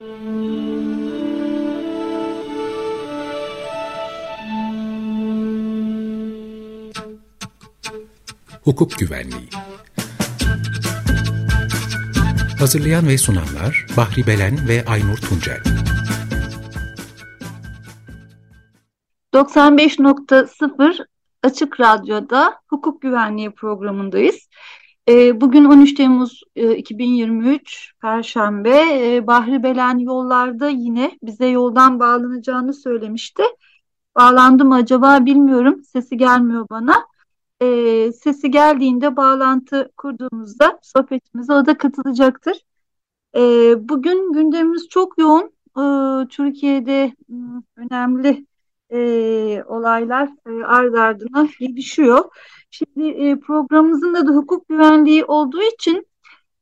Hukuk Güvenliği Hazırlayan ve sunanlar Bahri Belen ve Aynur Tuncel 95.0 Açık Radyo'da hukuk güvenliği programındayız. Ee, bugün 13 Temmuz 2023 e, Perşembe. Ee, Bahri Belen yollarda yine bize yoldan bağlanacağını söylemişti. Bağlandı mı acaba bilmiyorum. Sesi gelmiyor bana. Ee, sesi geldiğinde bağlantı kurduğumuzda sohbetimize o da katılacaktır. Bugün gündemimiz çok yoğun. Türkiye'de önemli e, olaylar e, ard ardına gelişiyor. Şimdi e, programımızın da hukuk güvenliği olduğu için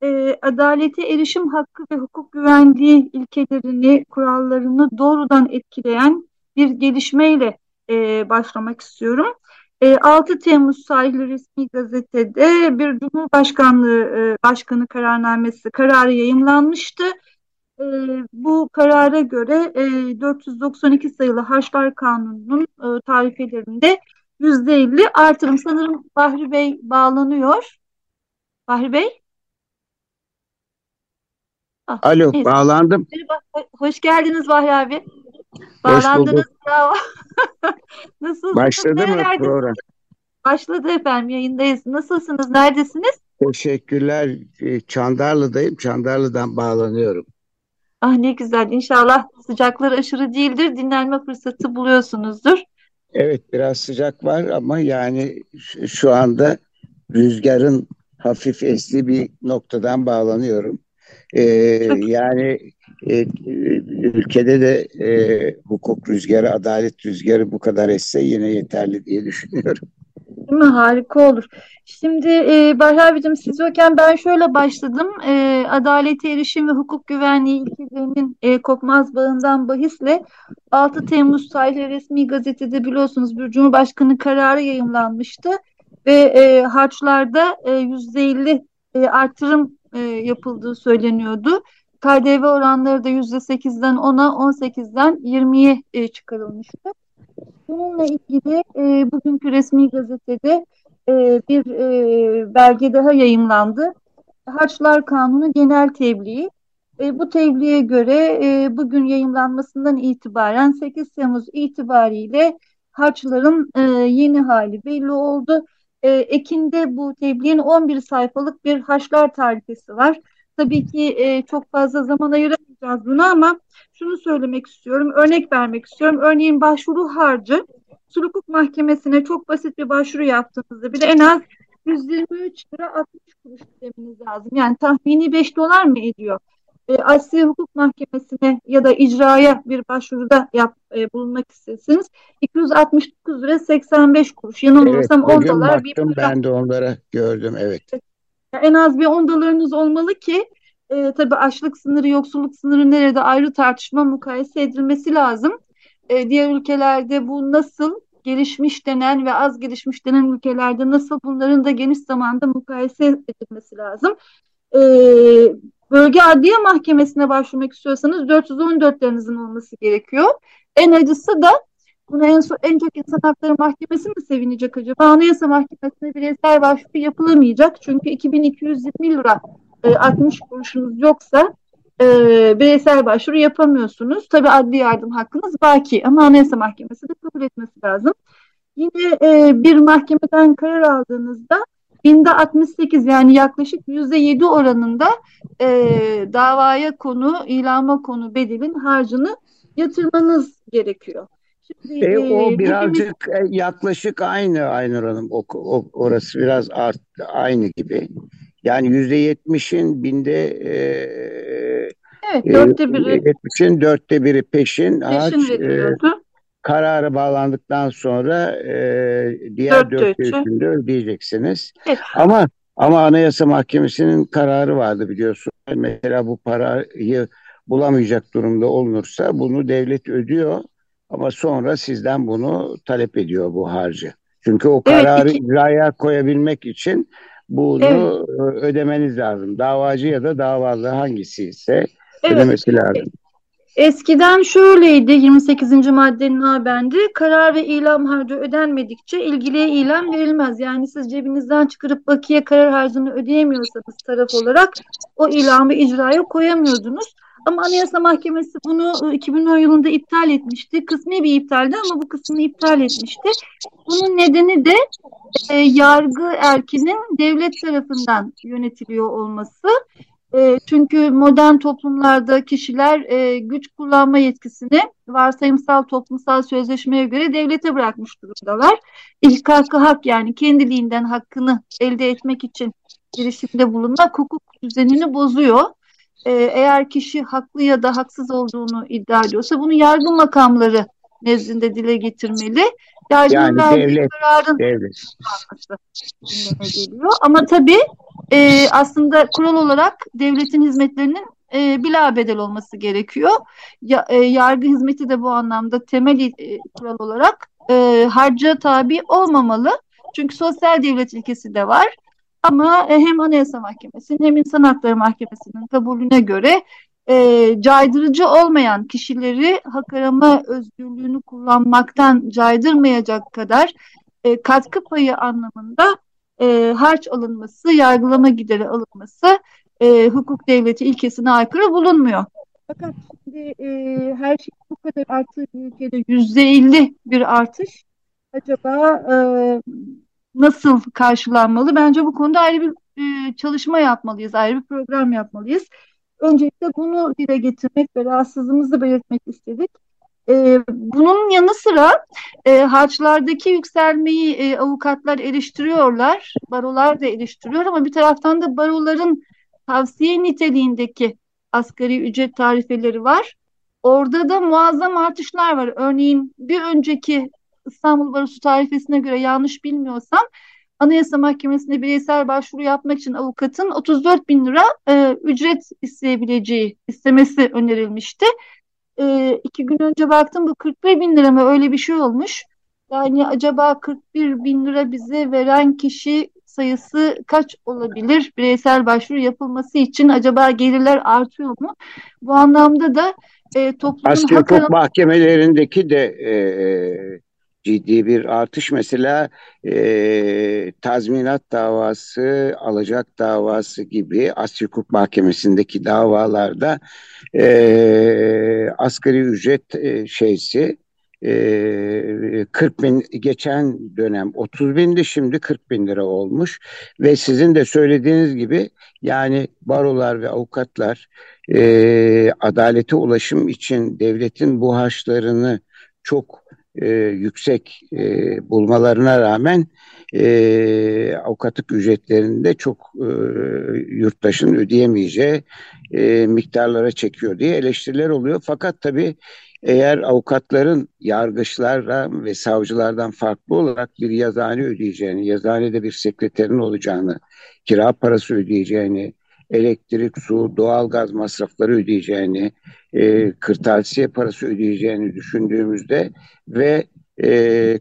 e, adalete erişim hakkı ve hukuk güvenliği ilkelerini, kurallarını doğrudan etkileyen bir gelişmeyle e, başlamak istiyorum. E, 6 Temmuz sayılı resmi gazetede bir Cumhurbaşkanlığı e, Başkanı kararnamesi kararı yayımlanmıştı e, bu karara göre e, 492 sayılı Haçlar Kanunu'nun e, tarifelerinde %50 artırım. Sanırım Bahri Bey bağlanıyor. Bahri Bey? Ah, Alo, neyse. bağlandım. Merhaba, hoş geldiniz Bahri abi. Bağlandınız. Bravo. Nasılsınız? Başladı mı program? Başladı efendim, yayındayız. Nasılsınız, neredesiniz? Teşekkürler. E, Çandarlı'dayım. Çandarlı'dan bağlanıyorum. Ah ne güzel. İnşallah sıcaklar aşırı değildir. Dinlenme fırsatı buluyorsunuzdur. Evet biraz sıcak var ama yani şu anda rüzgarın hafif esli bir noktadan bağlanıyorum. Ee, yani e, ülkede de e, hukuk rüzgarı, adalet rüzgarı bu kadar esse yine yeterli diye düşünüyorum. Değil mi? Harika olur. Şimdi e, Bahri abicim siz yokken ben şöyle başladım. E, adalete erişim ve hukuk güvenliği ilkelerinin e, kopmaz bağından bahisle 6 Temmuz tarihli resmi gazetede biliyorsunuz bir Cumhurbaşkanı kararı yayımlanmıştı. Ve e, harçlarda e, %50 e, artırım e, yapıldığı söyleniyordu. KDV oranları da %8'den 10'a 18'den 20'ye e, çıkarılmıştı. Bununla ilgili e, bugünkü resmi gazetede e, bir e, belge daha yayımlandı. Harçlar Kanunu Genel Tebliği. E, bu tebliğe göre e, bugün yayımlanmasından itibaren 8 Temmuz itibariyle harçların e, yeni hali belli oldu. E, Ekim'de bu tebliğin 11 sayfalık bir harçlar tarifesi var. Tabii ki e, çok fazla zaman ayıramayacağız buna ama şunu söylemek istiyorum, örnek vermek istiyorum. Örneğin başvuru harcı, sulh hukuk mahkemesine çok basit bir başvuru yaptığınızda bile en az 123 lira 60 kuruş ödemeniz lazım. Yani tahmini 5 dolar mı ediyor? E, Asya Hukuk Mahkemesi'ne ya da icraya bir başvuruda yap, e, bulunmak isterseniz 269 lira 85 kuruş. Yanılmıyorsam evet, 10 dolar bir Ben de onlara gördüm evet. En az bir 10 dolarınız olmalı ki e, tabii açlık sınırı, yoksulluk sınırı nerede ayrı tartışma mukayese edilmesi lazım. E, diğer ülkelerde bu nasıl gelişmiş denen ve az gelişmiş denen ülkelerde nasıl bunların da geniş zamanda mukayese edilmesi lazım. E, bölge Adliye Mahkemesi'ne başvurmak istiyorsanız 414'lerinizin olması gerekiyor. En acısı da Buna en, en çok insan hakları mahkemesi mi sevinecek acaba? Anayasa Mahkemesi'ne bireysel başvuru yapılamayacak. Çünkü 2220 lira e, 60 kuruşunuz yoksa e, bireysel başvuru yapamıyorsunuz. Tabii adli yardım hakkınız baki ama Anayasa Mahkemesi de kabul etmesi lazım. Yine e, bir mahkemeden karar aldığınızda binde 68 yani yaklaşık yüzde 7 oranında e, davaya konu, ilama konu bedelin harcını yatırmanız gerekiyor. Şimdi, e, o e, birazcık hepimiz... yaklaşık aynı Aynur Hanım. O, o, orası biraz art, aynı gibi. Yani yüzde yetmişin binde e, evet, dörtte biri yetmişin dörtte biri peşin, peşin e, kararı bağlandıktan sonra e, diğer dörtte üçünde ödeyeceksiniz. Evet. Ama ama Anayasa Mahkemesi'nin kararı vardı biliyorsun. Mesela bu parayı bulamayacak durumda olunursa bunu devlet ödüyor ama sonra sizden bunu talep ediyor bu harcı. Çünkü o kararı evet, iki... icraya koyabilmek için bunu evet. ödemeniz lazım. Davacı ya da davalı hangisi ise evet. ödemesi lazım. Eskiden şöyleydi 28. maddenin habendi karar ve ilam harcı ödenmedikçe ilgiliye ilam verilmez. Yani siz cebinizden çıkarıp bakiye karar harcını ödeyemiyorsanız taraf olarak o ilamı icraya koyamıyordunuz. Ama Anayasa Mahkemesi bunu 2010 yılında iptal etmişti. Kısmi bir iptaldi ama bu kısmını iptal etmişti. Bunun nedeni de e, yargı erkinin devlet tarafından yönetiliyor olması. E, çünkü modern toplumlarda kişiler e, güç kullanma yetkisini varsayımsal toplumsal sözleşmeye göre devlete bırakmış durumdalar. İlk hakkı hak yani kendiliğinden hakkını elde etmek için girişimde bulunmak hukuk düzenini bozuyor. E, eğer kişi haklı ya da haksız olduğunu iddia ediyorsa bunu yargı makamları nezdinde dile getirmeli. Yargının yani devlet, kararın devlet. geliyor. Ama tabii e, aslında kural olarak devletin hizmetlerinin e, bila bedel olması gerekiyor. Ya, e, yargı hizmeti de bu anlamda temel e, kural olarak e, harca tabi olmamalı. Çünkü sosyal devlet ilkesi de var. Ama e, hem Anayasa Mahkemesi'nin hem İnsan Hakları Mahkemesi'nin kabulüne göre e, caydırıcı olmayan kişileri hak arama özgürlüğünü kullanmaktan caydırmayacak kadar e, katkı payı anlamında e, harç alınması, yargılama gideri alınması e, hukuk devleti ilkesine aykırı bulunmuyor. Fakat şimdi e, her şey bu kadar arttığı bir ülkede yüzde elli bir artış acaba e, nasıl karşılanmalı? Bence bu konuda ayrı bir e, çalışma yapmalıyız, ayrı bir program yapmalıyız. Öncelikle bunu dile getirmek ve rahatsızlığımızı belirtmek istedik. E, bunun yanı sıra e, harçlardaki yükselmeyi e, avukatlar eleştiriyorlar, barolar da eleştiriyor ama bir taraftan da baroların tavsiye niteliğindeki asgari ücret tarifeleri var. Orada da muazzam artışlar var. Örneğin bir önceki İstanbul Barosu tarifesine göre yanlış bilmiyorsam Anayasa Mahkemesi'nde bireysel başvuru yapmak için avukatın 34 bin lira e, ücret isteyebileceği istemesi önerilmişti. E, iki gün önce baktım bu 41 bin lira mı öyle bir şey olmuş. Yani acaba 41 bin lira bize veren kişi sayısı kaç olabilir? Bireysel başvuru yapılması için acaba gelirler artıyor mu? Bu anlamda da e, toplumun Asya hak mahkemelerindeki de e, ciddi bir artış. Mesela e, tazminat davası, alacak davası gibi Asya Hukuk Mahkemesi'ndeki davalarda e, asgari ücret e, şeysi e, 40 bin geçen dönem 30 bindi şimdi 40 bin lira olmuş ve sizin de söylediğiniz gibi yani barolar ve avukatlar e, adalete ulaşım için devletin bu harçlarını çok e, yüksek e, bulmalarına rağmen e, avukatlık ücretlerinde çok e, yurttaşın ödeyemeyeceği e, miktarlara çekiyor diye eleştiriler oluyor. Fakat tabii eğer avukatların yargıçlarla ve savcılardan farklı olarak bir yazıhane ödeyeceğini, yazıhanede bir sekreterin olacağını, kira parası ödeyeceğini, elektrik, su, doğalgaz masrafları ödeyeceğini, e, kırtasiye parası ödeyeceğini düşündüğümüzde ve e,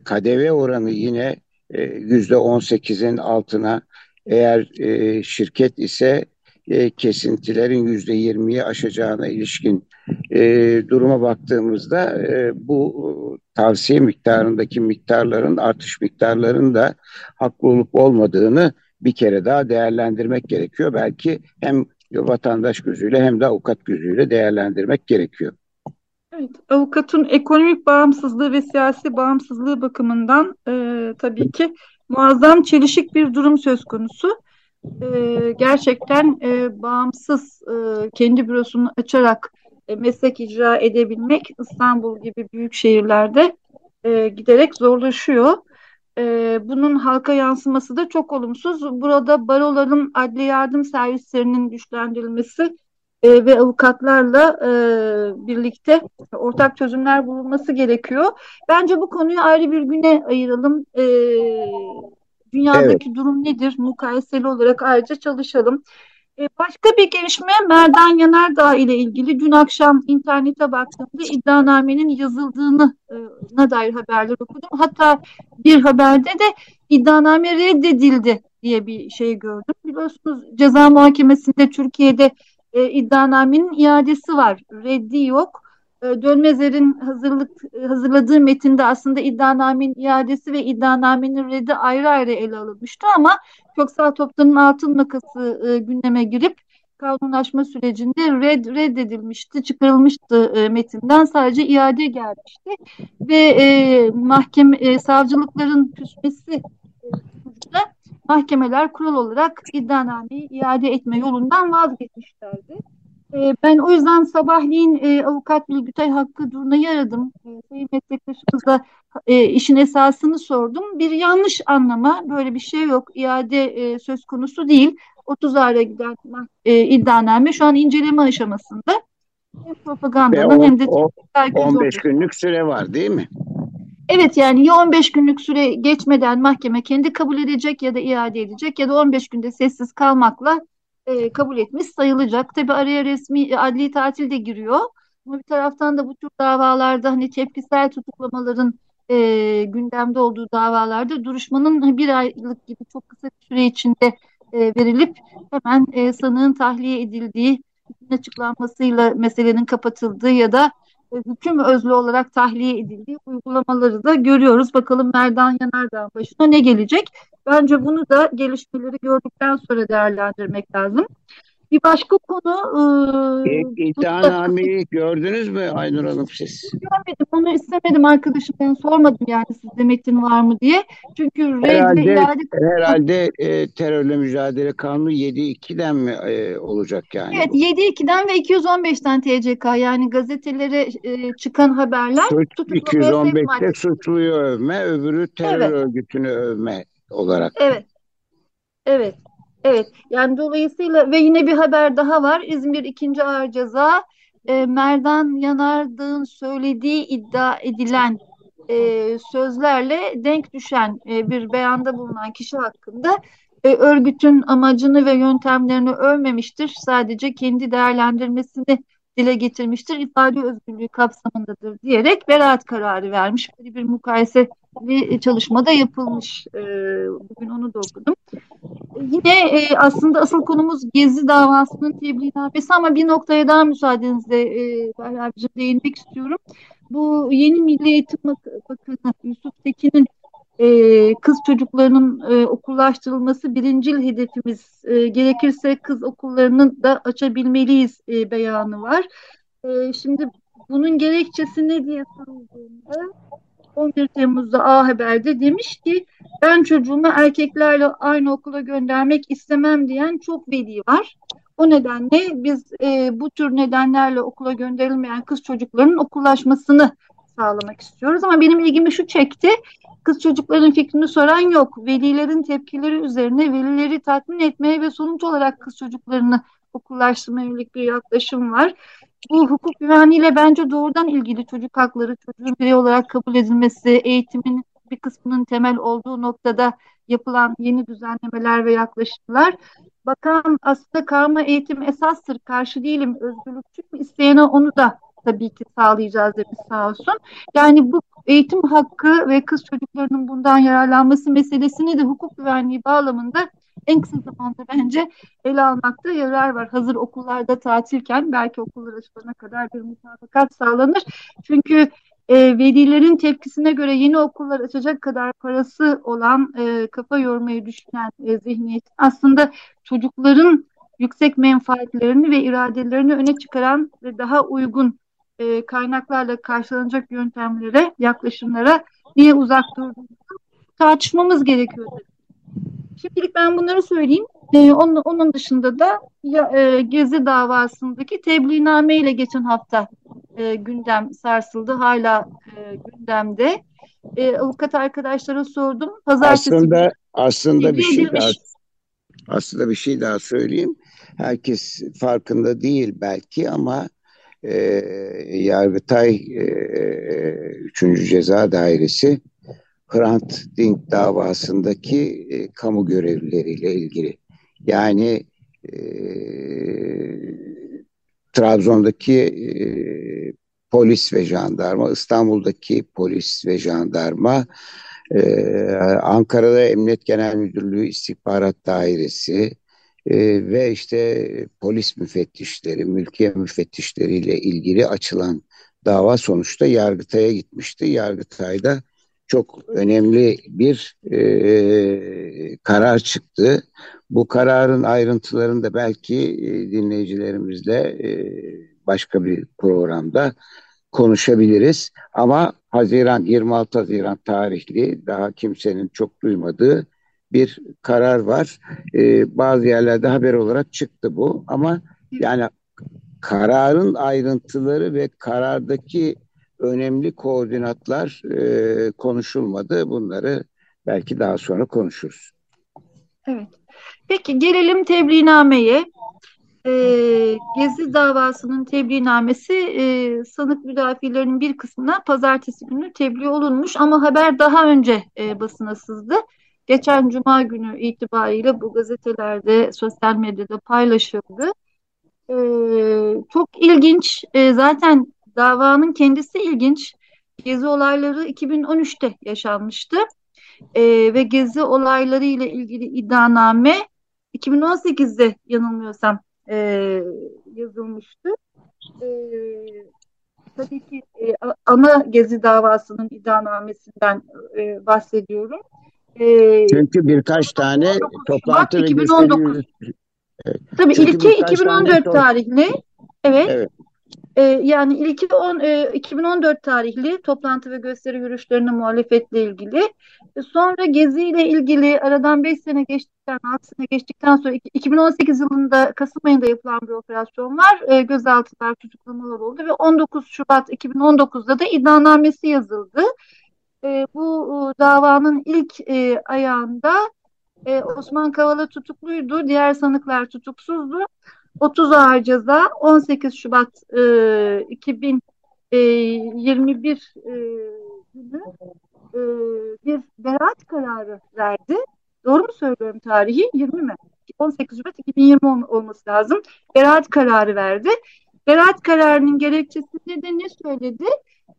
KDV oranı yine e, yüzde on sekizin altına. Eğer e, şirket ise e, kesintilerin yüzde yirmiyi aşacağına ilişkin e, duruma baktığımızda e, bu tavsiye miktarındaki miktarların artış miktarların da haklı olup olmadığını bir kere daha değerlendirmek gerekiyor. Belki hem vatandaş gözüyle hem de avukat gözüyle değerlendirmek gerekiyor. Evet, avukatın ekonomik bağımsızlığı ve siyasi bağımsızlığı bakımından e, tabii ki muazzam çelişik bir durum söz konusu. E, gerçekten e, bağımsız e, kendi bürosunu açarak e, meslek icra edebilmek İstanbul gibi büyük şehirlerde e, giderek zorlaşıyor. E, bunun halka yansıması da çok olumsuz. Burada baroların adli yardım servislerinin güçlendirilmesi e, ve avukatlarla e, birlikte ortak çözümler bulunması gerekiyor. Bence bu konuyu ayrı bir güne ayıralım. E, dünyadaki evet. durum nedir? Mukayeseli olarak ayrıca çalışalım. E, başka bir gelişme Merdan Yanardağ ile ilgili dün akşam internete baktığımda iddianamenin yazıldığını e, dair haberler okudum. Hatta bir haberde de iddianame reddedildi diye bir şey gördüm. Biliyorsunuz ceza muhakemesinde Türkiye'de e, iddianamenin iadesi var. Reddi yok. E, Dönmezer'in hazırlık hazırladığı metinde aslında iddianamenin iadesi ve iddianamenin reddi ayrı ayrı ele alınmıştı ama Köksal Toptan'ın altın makası e, gündeme girip kanunlaşma sürecinde red reddedilmişti, çıkarılmıştı e, metinden sadece iade gelmişti ve e, mahkeme e, savcılıkların küsmesi e, mahkemeler kural olarak iddianameyi iade etme yolundan vazgeçmişlerdi. E, ben o yüzden sabahleyin e, avukat Bilgütay Hakkı Durna'yı aradım. E, sayın meslektaşımızla e, işin esasını sordum. Bir yanlış anlama böyle bir şey yok. İade e, söz konusu değil. 30 ayda giden e, iddianame şu an inceleme aşamasında. Hem propagandanın hem de o, 15 günlük süre var değil mi? Evet yani ya 15 günlük süre geçmeden mahkeme kendi kabul edecek ya da iade edecek ya da 15 günde sessiz kalmakla e, kabul etmiş sayılacak. Tabi araya resmi adli tatil de giriyor. Ama bir taraftan da bu tür davalarda hani tepkisel tutuklamaların e, gündemde olduğu davalarda duruşmanın bir aylık gibi çok kısa bir süre içinde e, verilip hemen e, sanığın tahliye edildiği açıklanmasıyla meselenin kapatıldığı ya da e, hüküm özlü olarak tahliye edildiği uygulamaları da görüyoruz. Bakalım Merdan Yanardağ başına ne gelecek? Bence bunu da gelişmeleri gördükten sonra değerlendirmek lazım. Bir başka konu... E, İddianameyi gördünüz mü Aynur Hanım siz? Görmedim. Onu istemedim arkadaşım. Ben sormadım yani sizde metin var mı diye. Çünkü herhalde, iade... herhalde e, terörle mücadele kanunu 7.2'den mi e, olacak yani? Evet 7.2'den ve 215'ten TCK yani gazetelere e, çıkan haberler Suç, 215'te suçluyu övme, öbürü terör evet. örgütünü övme olarak. Evet. Evet. Evet yani dolayısıyla ve yine bir haber daha var. İzmir 2. Ağır Ceza e, Merdan Yanardağ'ın söylediği iddia edilen e, sözlerle denk düşen e, bir beyanda bulunan kişi hakkında e, örgütün amacını ve yöntemlerini övmemiştir. Sadece kendi değerlendirmesini dile getirmiştir. İfade özgürlüğü kapsamındadır diyerek beraat kararı vermiş. Böyle bir mukayese bir çalışmada yapılmış. E, bugün onu da okudum. Yine e, aslında asıl konumuz Gezi davasının tebliğnamesi ama bir noktaya daha müsaadenizle e, abicim değinmek istiyorum. Bu yeni Milli Eğitim Bakanı Yusuf Tekin'in e, kız çocuklarının e, okullaştırılması birincil hedefimiz. E, gerekirse kız okullarını da açabilmeliyiz e, beyanı var. E, şimdi bunun gerekçesi ne diye sorulduğunda 11 Temmuz'da A Haber'de demiş ki ben çocuğumu erkeklerle aynı okula göndermek istemem diyen çok veli var. O nedenle biz e, bu tür nedenlerle okula gönderilmeyen kız çocuklarının okullaşmasını sağlamak istiyoruz. Ama benim ilgimi şu çekti. Kız çocukların fikrini soran yok. Velilerin tepkileri üzerine velileri tatmin etmeye ve sonuç olarak kız çocuklarını okullaştırmaya yönelik bir yaklaşım var bu hukuk güvenliğiyle bence doğrudan ilgili çocuk hakları, çocuğun birey olarak kabul edilmesi, eğitimin bir kısmının temel olduğu noktada yapılan yeni düzenlemeler ve yaklaşımlar. Bakan aslında karma eğitim esastır, karşı değilim, özgürlükçü isteyene onu da tabii ki sağlayacağız demiş sağ olsun. Yani bu eğitim hakkı ve kız çocuklarının bundan yararlanması meselesini de hukuk güvenliği bağlamında en kısa zamanda bence ele almakta yarar var. Hazır okullarda tatilken belki okullar açılana kadar bir mutabakat sağlanır. Çünkü e, velilerin tepkisine göre yeni okullar açacak kadar parası olan e, kafa yormayı düşünen e, zihniyet aslında çocukların yüksek menfaatlerini ve iradelerini öne çıkaran ve daha uygun e, kaynaklarla karşılanacak yöntemlere, yaklaşımlara niye uzak durduğunu tartışmamız gerekiyor. Şimdilik ben bunları söyleyeyim. Ee, onun, onun dışında da ya, e, Gezi davasındaki tebliğname ile geçen hafta e, gündem sarsıldı. Hala e, gündemde. E, avukat arkadaşlara sordum. Pazartesi aslında aslında bir şey daha aslında bir şey daha söyleyeyim. Herkes farkında değil belki ama e, Yargıtay e, 3. Ceza Dairesi Hrant Dink davasındaki e, kamu görevlileriyle ilgili. Yani e, Trabzon'daki e, polis ve jandarma, İstanbul'daki polis ve jandarma, e, Ankara'da Emniyet Genel Müdürlüğü İstihbarat Dairesi e, ve işte polis müfettişleri, mülkiye müfettişleriyle ilgili açılan dava sonuçta Yargıtay'a gitmişti. Yargıtay'da çok önemli bir e, karar çıktı. Bu kararın ayrıntılarını da belki e, dinleyicilerimizle e, başka bir programda konuşabiliriz. Ama Haziran 26 Haziran tarihli daha kimsenin çok duymadığı bir karar var. Ee, bazı yerlerde haber olarak çıktı bu ama yani kararın ayrıntıları ve karardaki önemli koordinatlar e, konuşulmadı. Bunları belki daha sonra konuşuruz. Evet. Peki gelelim tebliğnameye. Ee, Gezi davasının tebliğnamesi e, sanık müdafilerinin bir kısmına pazartesi günü tebliğ olunmuş ama haber daha önce e, basına sızdı. Geçen cuma günü itibariyle bu gazetelerde, sosyal medyada paylaşıldı. Ee, çok ilginç. Ee, zaten davanın kendisi ilginç. Gezi olayları 2013'te yaşanmıştı. Ee, ve gezi olayları ile ilgili iddianame 2018'de yanılmıyorsam e, yazılmıştı. E, tabii ki e, ana gezi davasının iddianamesinden e, bahsediyorum. E, Çünkü birkaç tane toplantı ve 2019. Evet. Tabii Çünkü ilki 2014 tarihli. Evet. evet. Ee, yani ilki on, e, 2014 tarihli toplantı ve gösteri yürüyüşlerine muhalefetle ilgili. E, sonra Gezi ile ilgili aradan 5 sene geçtikten, 6 sene geçtikten sonra 2018 yılında Kasım ayında yapılan bir operasyon var. E, gözaltılar, tutuklamalar oldu ve 19 Şubat 2019'da da iddianamesi yazıldı. E, bu e, davanın ilk e, ayağında e, Osman Kavala tutukluydu, diğer sanıklar tutuksuzdu. 30 ağır ceza 18 Şubat e, 2021 e, günü e, bir beraat kararı verdi. Doğru mu söylüyorum tarihi? 20 mi? 18 Şubat 2020 olması lazım. Beraat kararı verdi. Beraat kararının gerekçesinde de ne söyledi?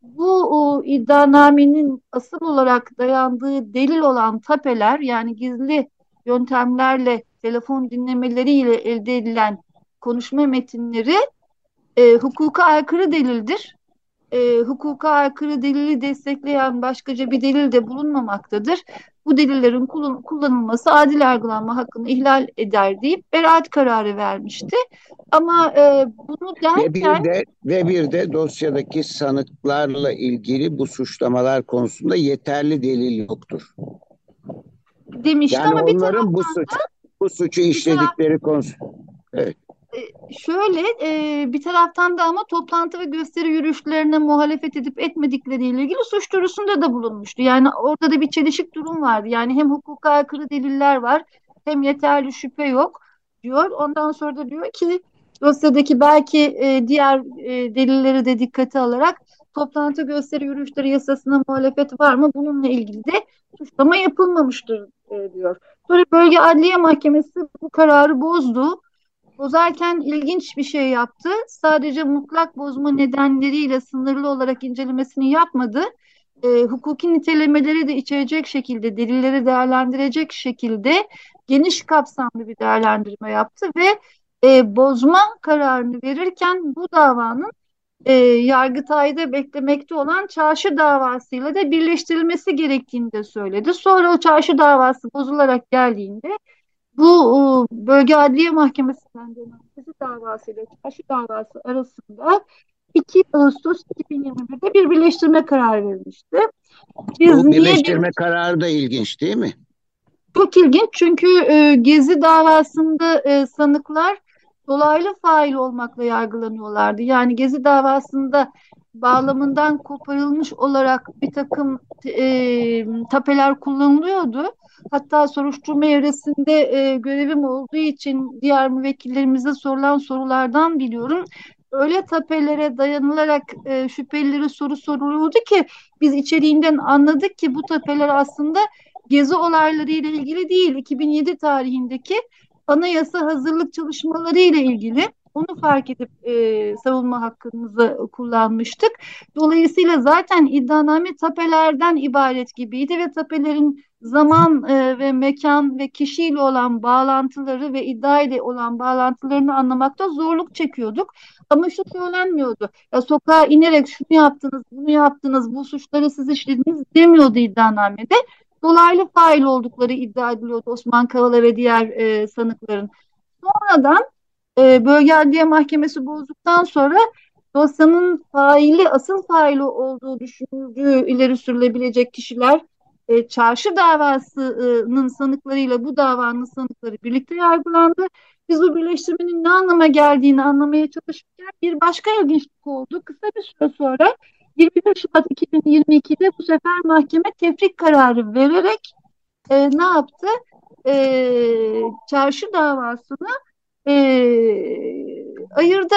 Bu o, iddianamenin asıl olarak dayandığı delil olan tapeler yani gizli yöntemlerle telefon dinlemeleriyle elde edilen konuşma metinleri e, hukuka aykırı delildir. E, hukuka aykırı delili destekleyen başkaca bir delil de bulunmamaktadır. Bu delillerin kullanılması adil yargılanma hakkını ihlal eder deyip beraat kararı vermişti. Ama e, bunu derken... Ve bir, de, ve bir de dosyadaki sanıklarla ilgili bu suçlamalar konusunda yeterli delil yoktur. Demişti yani ama bir taraftan bu suç, bu suçu işledikleri konusu. Evet. E, şöyle e, bir taraftan da ama toplantı ve gösteri yürüyüşlerine muhalefet edip etmedikleriyle ilgili suç duyurusunda da bulunmuştu. Yani orada da bir çelişik durum vardı. Yani hem hukuka aykırı deliller var hem yeterli şüphe yok diyor. Ondan sonra da diyor ki dosyadaki belki e, diğer e, delilleri de dikkate alarak toplantı gösteri yürüyüşleri yasasına muhalefet var mı? Bununla ilgili de suçlama yapılmamıştır e, diyor. Sonra Bölge Adliye Mahkemesi bu kararı bozdu bozarken ilginç bir şey yaptı. Sadece mutlak bozma nedenleriyle sınırlı olarak incelemesini yapmadı. E, hukuki nitelemeleri de içerecek şekilde, delilleri değerlendirecek şekilde geniş kapsamlı bir değerlendirme yaptı ve e, bozma kararını verirken bu davanın e, Yargıtay'da beklemekte olan çarşı davasıyla da birleştirilmesi gerektiğini de söyledi. Sonra o çarşı davası bozularak geldiğinde bu bölge adliye mahkemesinden dönen Kızı davası ile Çarşı davası arasında 2 Ağustos 2021'de bir birleştirme kararı verilmişti. Biz bu birleştirme niye... kararı da ilginç değil mi? Çok ilginç çünkü e, Gezi davasında e, sanıklar dolaylı fail olmakla yargılanıyorlardı. Yani Gezi davasında bağlamından koparılmış olarak bir takım e, tapeler kullanılıyordu. Hatta soruşturma evresinde e, görevim olduğu için diğer müvekkillerimize sorulan sorulardan biliyorum. Öyle tapelere dayanılarak e, şüphelileri soru soruluyordu ki biz içeriğinden anladık ki bu tapeler aslında gezi olayları ile ilgili değil. 2007 tarihindeki anayasa hazırlık çalışmaları ile ilgili Onu fark edip e, savunma hakkımızı kullanmıştık. Dolayısıyla zaten iddianame tapelerden ibaret gibiydi ve tapelerin zaman e, ve mekan ve kişiyle olan bağlantıları ve iddia ile olan bağlantılarını anlamakta zorluk çekiyorduk. Ama şu söylenmiyordu. Ya sokağa inerek şunu yaptınız, bunu yaptınız, bu suçları siz işlediniz demiyordu iddianamede. Dolaylı fail oldukları iddia ediliyordu Osman Kavala ve diğer e, sanıkların. Sonradan e, Bölge Adliye Mahkemesi bozduktan sonra dosyanın faili, asıl faili olduğu düşünüldüğü ileri sürülebilecek kişiler e, çarşı davasının sanıklarıyla bu davanın sanıkları birlikte yargılandı. Biz bu birleştirmenin ne anlama geldiğini anlamaya çalışırken bir başka ilginçlik oldu. Kısa bir süre sonra 21 Şubat 2022'de bu sefer mahkeme tefrik kararı vererek e, ne yaptı? E, çarşı davasını e, ayırdı.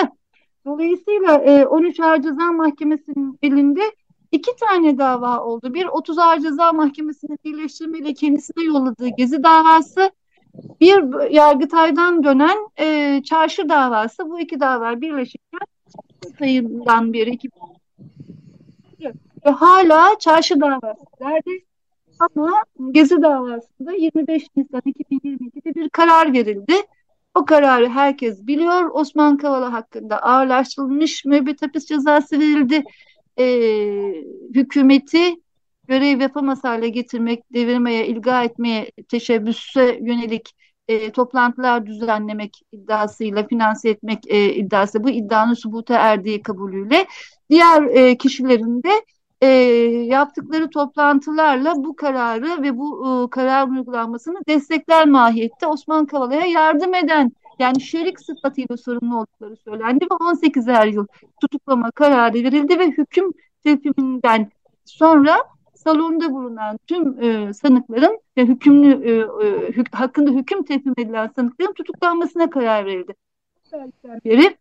Dolayısıyla e, 13 Ağır Ceza Mahkemesi'nin elinde iki tane dava oldu. Bir 30 Ağır Ceza Mahkemesi'nin birleştirmeyle kendisine yolladığı Gezi davası, bir Yargıtay'dan dönen e, çarşı davası. Bu iki dava birleşirken sayından beri iki ve hala çarşı davası derdi. Ama Gezi davasında 25 Nisan 2022'de bir karar verildi. O kararı herkes biliyor. Osman Kavala hakkında ağırlaştırılmış müebbet hapis cezası verildi. Ee, hükümeti görev yapamaz hale getirmek, devirmeye, ilga etmeye teşebbüse yönelik e, toplantılar düzenlemek iddiasıyla, finanse etmek e, iddiası, bu iddianın subuta erdiği kabulüyle diğer e, kişilerin de e, yaptıkları toplantılarla bu kararı ve bu e, karar uygulanmasını destekler mahiyette Osman Kavala'ya yardım eden yani şerik sıfatıyla sorumlu oldukları söylendi ve 18'er yıl tutuklama kararı verildi ve hüküm tepkiminden sonra salonda bulunan tüm e, sanıkların ve hükümlü e, e, hük, hakkında hüküm tepkim edilen sanıkların tutuklanmasına karar verildi. Beri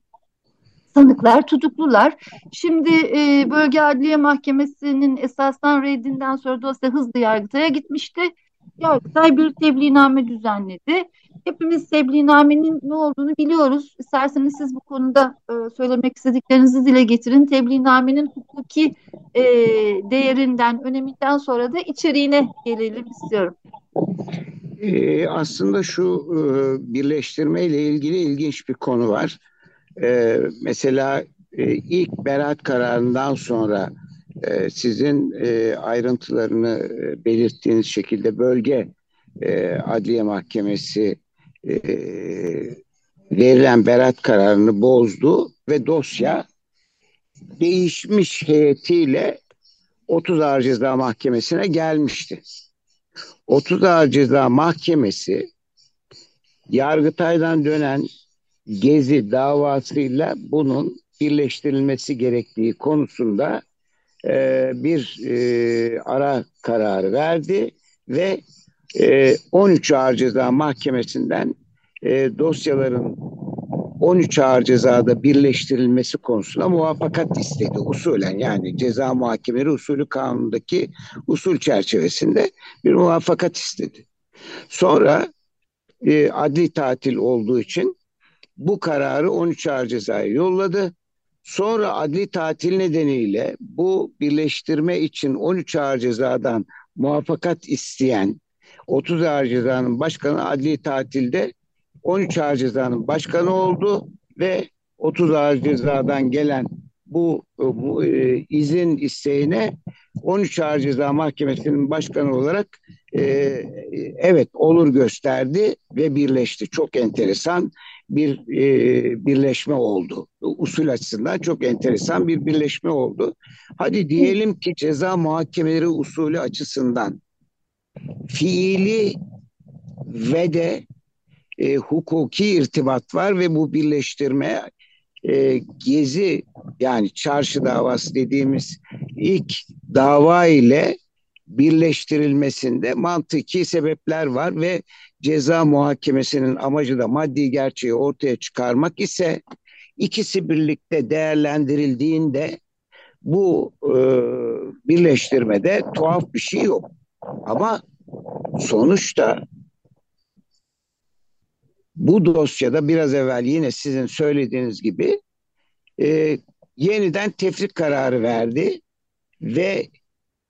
sanıklar tutuklular. Şimdi e, Bölge Adliye Mahkemesi'nin esasdan reddinden sonra dosya hızlı Yargıtay'a gitmişti. Yargıtay bir tebliğname düzenledi. Hepimiz tebliğnamenin ne olduğunu biliyoruz. İsterseniz siz bu konuda e, söylemek istediklerinizi dile getirin. Tebliğnamenin hukuki e, değerinden, öneminden sonra da içeriğine gelelim istiyorum. Ee, aslında şu e, birleştirme ile ilgili ilginç bir konu var. E, mesela e, ilk beraat kararından sonra e, sizin e, ayrıntılarını e, belirttiğiniz şekilde bölge e, adliye mahkemesi e, verilen beraat kararını bozdu ve dosya değişmiş heyetiyle 30 Ağır Ceza Mahkemesi'ne gelmişti. 30 Ağır Ceza Mahkemesi Yargıtay'dan dönen Gezi davasıyla bunun birleştirilmesi gerektiği konusunda e, bir e, ara kararı verdi ve e, 13 Ağır Ceza Mahkemesi'nden e, dosyaların 13 ağır cezada birleştirilmesi konusunda muvaffakat istedi usulen yani ceza muhakemeleri usulü kanundaki usul çerçevesinde bir muvaffakat istedi. Sonra e, adli tatil olduğu için bu kararı 13 Ağır Ceza'ya yolladı. Sonra adli tatil nedeniyle bu birleştirme için 13 Ağır Ceza'dan muvaffakat isteyen 30 Ağır Ceza'nın başkanı adli tatilde 13 Ağır Ceza'nın başkanı oldu ve 30 Ağır Ceza'dan gelen bu, bu e, izin isteğine 13 Ağır Ceza Mahkemesi'nin başkanı olarak e, evet olur gösterdi ve birleşti. Çok enteresan bir e, birleşme oldu. Usul açısından çok enteresan bir birleşme oldu. Hadi diyelim ki ceza muhakemeleri usulü açısından fiili ve de e, hukuki irtibat var ve bu birleştirme e, gezi yani çarşı davası dediğimiz ilk dava ile birleştirilmesinde mantıki sebepler var ve ceza muhakemesinin amacı da maddi gerçeği ortaya çıkarmak ise ikisi birlikte değerlendirildiğinde bu e, birleştirmede tuhaf bir şey yok. Ama sonuçta bu dosyada biraz evvel yine sizin söylediğiniz gibi e, yeniden tefrik kararı verdi ve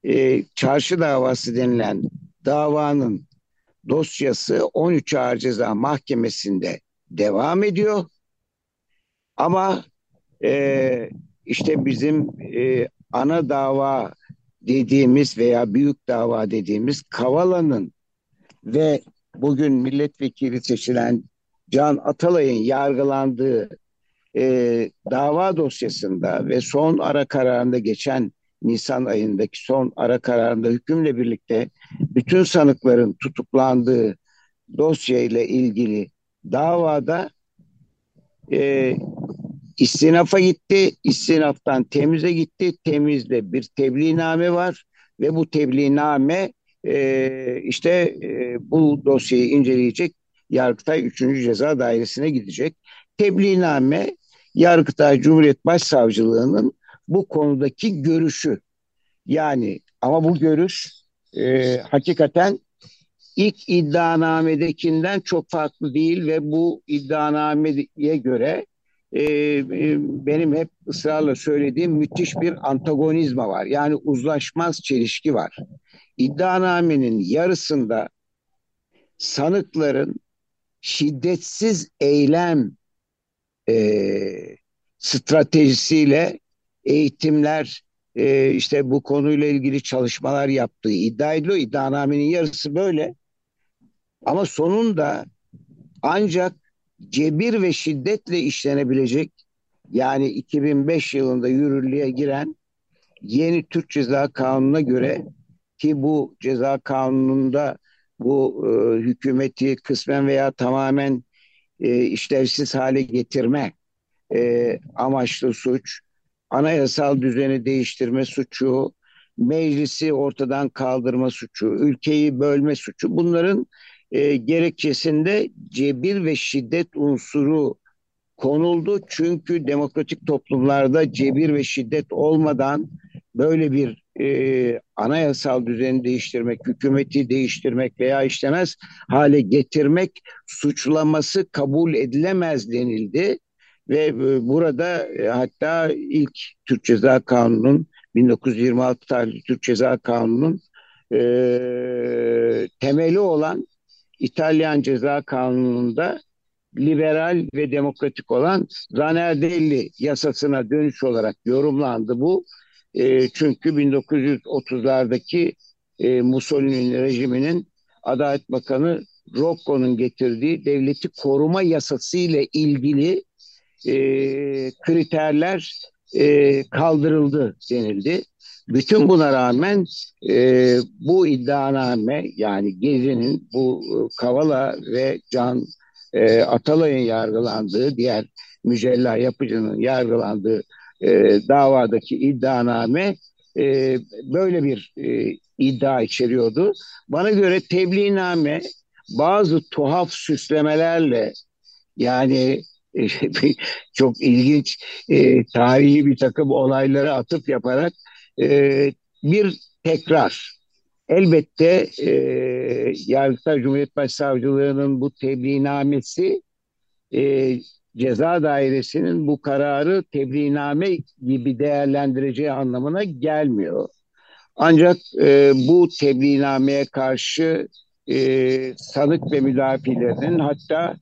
e, çarşı davası denilen davanın dosyası 13 Ağır Ceza Mahkemesi'nde devam ediyor. Ama e, işte bizim e, ana dava dediğimiz veya büyük dava dediğimiz Kavala'nın ve bugün milletvekili seçilen Can Atalay'ın yargılandığı e, dava dosyasında ve son ara kararında geçen Nisan ayındaki son ara kararında hükümle birlikte bütün sanıkların tutuklandığı dosya ile ilgili davada e, istinafa gitti. İstinaftan temize gitti. Temizde bir tebliğname var ve bu tebliğname e, işte e, bu dosyayı inceleyecek Yargıtay 3. Ceza Dairesi'ne gidecek. Tebliğname Yargıtay Cumhuriyet Başsavcılığı'nın bu konudaki görüşü. Yani ama bu görüş e, hakikaten ilk iddianamedekinden çok farklı değil ve bu iddianameye göre e, e, benim hep ısrarla söylediğim müthiş bir antagonizma var. Yani uzlaşmaz çelişki var. İddianamenin yarısında sanıkların şiddetsiz eylem e, stratejisiyle eğitimler e, işte bu konuyla ilgili çalışmalar yaptığı iddia ediliyor. İddianamenin yarısı böyle. Ama sonunda ancak cebir ve şiddetle işlenebilecek yani 2005 yılında yürürlüğe giren yeni Türk Ceza Kanunu'na göre ki bu ceza kanununda bu e, hükümeti kısmen veya tamamen e, işlevsiz hale getirme e, amaçlı suç, anayasal düzeni değiştirme suçu, meclisi ortadan kaldırma suçu, ülkeyi bölme suçu bunların e, gerekçesinde cebir ve şiddet unsuru konuldu. Çünkü demokratik toplumlarda cebir ve şiddet olmadan böyle bir e, anayasal düzeni değiştirmek, hükümeti değiştirmek veya işlemez hale getirmek suçlaması kabul edilemez denildi. Ve e, burada e, hatta ilk Türk Ceza Kanunu'nun 1926 tarihli Türk Ceza Kanunu'nun e, temeli olan İtalyan Ceza Kanunu'nda liberal ve demokratik olan Zanardelli yasasına dönüş olarak yorumlandı bu. E, çünkü 1930'lardaki e, Mussolini rejiminin Adalet Bakanı Rocco'nun getirdiği devleti koruma yasası ile ilgili e, kriterler e, kaldırıldı denildi. Bütün buna rağmen e, bu iddianame yani Gezi'nin bu e, Kavala ve Can e, Atalay'ın yargılandığı diğer mücella yapıcının yargılandığı e, davadaki iddianame e, böyle bir e, iddia içeriyordu. Bana göre tebliğname bazı tuhaf süslemelerle yani çok ilginç e, tarihi bir takım olayları atıp yaparak e, bir tekrar. Elbette e, Yargıtay Cumhuriyet Başsavcılığı'nın bu tebliğnamesi e, ceza dairesinin bu kararı tebliğname gibi değerlendireceği anlamına gelmiyor. Ancak e, bu tebliğnameye karşı e, sanık ve müdafilerinin hatta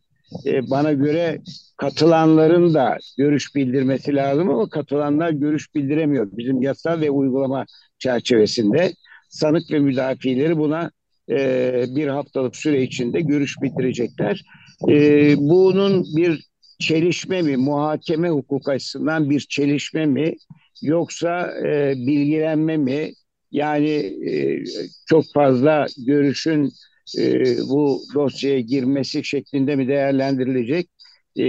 e, bana göre katılanların da görüş bildirmesi lazım ama katılanlar görüş bildiremiyor. Bizim yasa ve uygulama çerçevesinde sanık ve müdafileri buna e, bir haftalık süre içinde görüş bildirecekler. E, bunun bir çelişme mi, muhakeme hukuk açısından bir çelişme mi yoksa e, bilgilenme mi? Yani e, çok fazla görüşün e, bu dosyaya girmesi şeklinde mi değerlendirilecek? E,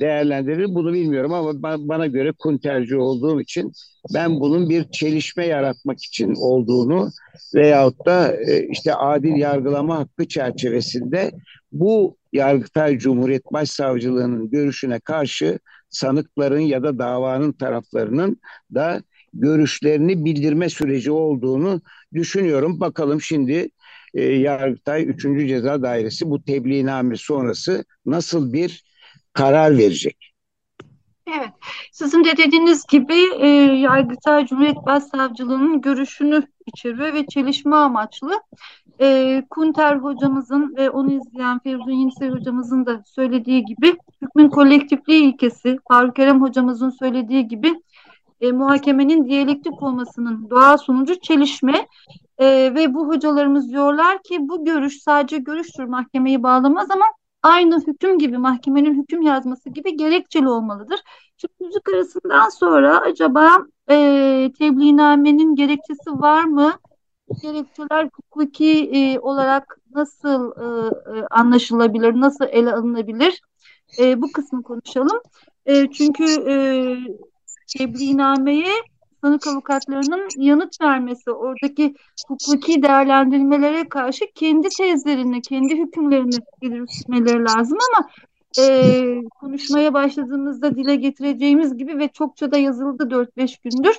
değerlendirilir bunu bilmiyorum ama bana göre kunterci olduğum için ben bunun bir çelişme yaratmak için olduğunu veyahut da e, işte adil yargılama hakkı çerçevesinde bu Yargıtay Cumhuriyet Başsavcılığı'nın görüşüne karşı sanıkların ya da davanın taraflarının da görüşlerini bildirme süreci olduğunu düşünüyorum. Bakalım şimdi e, Yargıtay 3. Ceza Dairesi bu tebliğname sonrası nasıl bir karar verecek? Evet, sizin de dediğiniz gibi e, Yargıtay Cumhuriyet Başsavcılığı'nın görüşünü içeriyor ve çelişme amaçlı. E, Kunter hocamızın ve onu izleyen Feridun Yenisey hocamızın da söylediği gibi hükmün kolektifliği ilkesi, Faruk Kerem hocamızın söylediği gibi e, muhakemenin diyalektik olmasının doğal sonucu çelişme e, ve bu hocalarımız diyorlar ki bu görüş sadece görüştür mahkemeyi bağlamaz ama aynı hüküm gibi mahkemenin hüküm yazması gibi gerekçeli olmalıdır. Şimdi müzik arasından sonra acaba e, tebliğnamenin gerekçesi var mı? Gerekçeler hukuki e, olarak nasıl e, e, anlaşılabilir, nasıl ele alınabilir? E, bu kısmı konuşalım. E, çünkü e, tebliğnameye sanık avukatlarının yanıt vermesi, oradaki hukuki değerlendirmelere karşı kendi tezlerini, kendi hükümlerini geliştirmeleri lazım ama e, konuşmaya başladığımızda dile getireceğimiz gibi ve çokça da yazıldı 4-5 gündür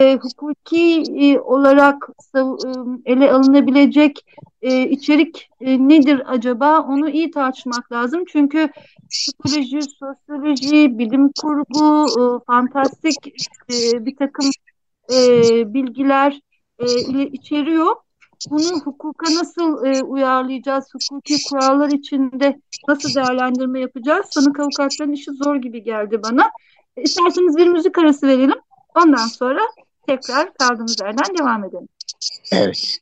e, hukuki e, olarak e, ele alınabilecek e, içerik e, nedir acaba onu iyi tartışmak lazım. Çünkü psikoloji, sosyoloji, bilim kurgu, e, fantastik e, bir takım e, bilgiler e, içeriyor. Bunu hukuka nasıl e, uyarlayacağız? Hukuki kurallar içinde nasıl değerlendirme yapacağız? Sanık avukatların işi zor gibi geldi bana. E, isterseniz bir müzik arası verelim. Ondan sonra tekrar kaldığımız yerden devam edelim. Evet.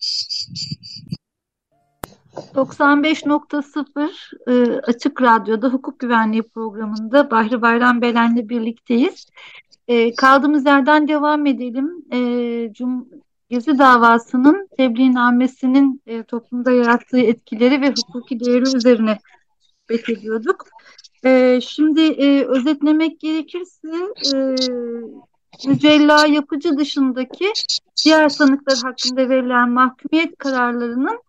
95.0 e, Açık Radyo'da hukuk güvenliği programında Bahri Bayram Belen'le birlikteyiz. E, kaldığımız yerden devam edelim. E, Cum Gezi davasının tebliğnamesinin e, toplumda yarattığı etkileri ve hukuki değeri üzerine sohbet ediyorduk. E, şimdi e, özetlemek gerekirse e, mücella yapıcı dışındaki diğer sanıklar hakkında verilen mahkumiyet kararlarının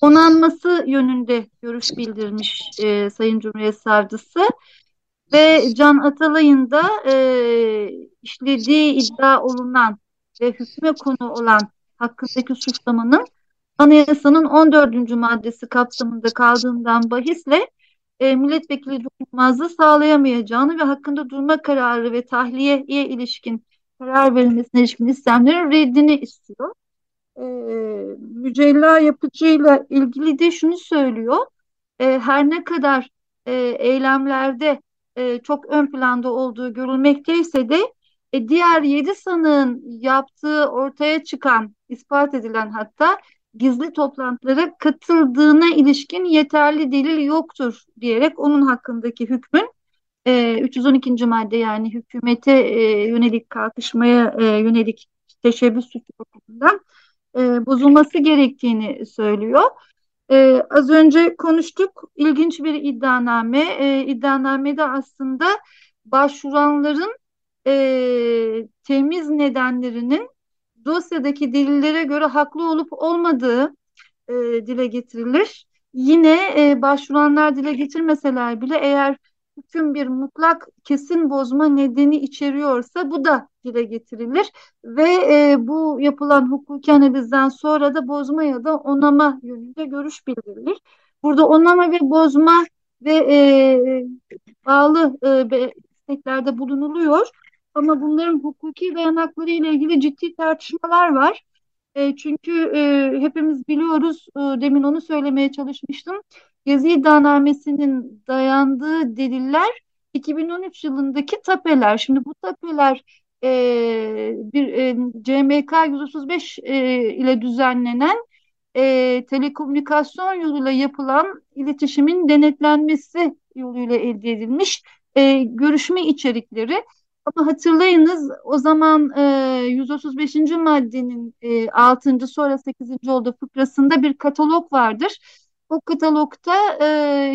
onanması yönünde görüş bildirmiş e, Sayın Cumhuriyet Savcısı ve Can Atalay'ın da e, işlediği iddia olunan ve hükme konu olan hakkındaki suçlamanın anayasanın 14. maddesi kapsamında kaldığından bahisle e, milletvekili dokunulmazlığı sağlayamayacağını ve hakkında durma kararı ve tahliyeye ilişkin karar verilmesine ilişkin istemlerin reddini istiyor. E, mücella yapıcıyla ilgili de şunu söylüyor. E, her ne kadar e, eylemlerde e, çok ön planda olduğu görülmekteyse de e, diğer yedi sanığın yaptığı ortaya çıkan, ispat edilen hatta gizli toplantılara katıldığına ilişkin yeterli delil yoktur diyerek onun hakkındaki hükmün e, 312. madde yani hükümete e, yönelik kalkışmaya e, yönelik teşebbüs suçu bakımından e, bozulması gerektiğini söylüyor. E, az önce konuştuk. İlginç bir iddianame. E, iddianamede aslında başvuranların e, temiz nedenlerinin dosyadaki delillere göre haklı olup olmadığı e, dile getirilir. Yine e, başvuranlar dile getirmeseler bile eğer hüküm bir mutlak kesin bozma nedeni içeriyorsa bu da dile getirilir ve e, bu yapılan hukuki analizden sonra da bozma ya da onama yönünde görüş bildirilir. Burada onama ve bozma ve e, bağlı e, isteklerde bulunuluyor. Ama bunların hukuki dayanakları ile ilgili ciddi tartışmalar var. E, çünkü e, hepimiz biliyoruz, e, demin onu söylemeye çalışmıştım. Gezi iddianamesinin dayandığı deliller 2013 yılındaki tapeler. Şimdi bu tapeler e, bir e, CMK 135 e, ile düzenlenen e, telekomünikasyon yoluyla yapılan iletişimin denetlenmesi yoluyla elde edilmiş e, görüşme içerikleri. Ama hatırlayınız o zaman e, 135. maddenin e, 6. sonra 8. olduğu fıkrasında bir katalog vardır. O katalogda e,